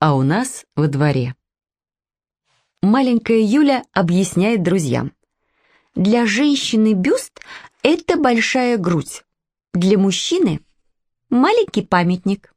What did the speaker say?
а у нас во дворе. Маленькая Юля объясняет друзьям. Для женщины бюст – это большая грудь. Для мужчины – маленький памятник.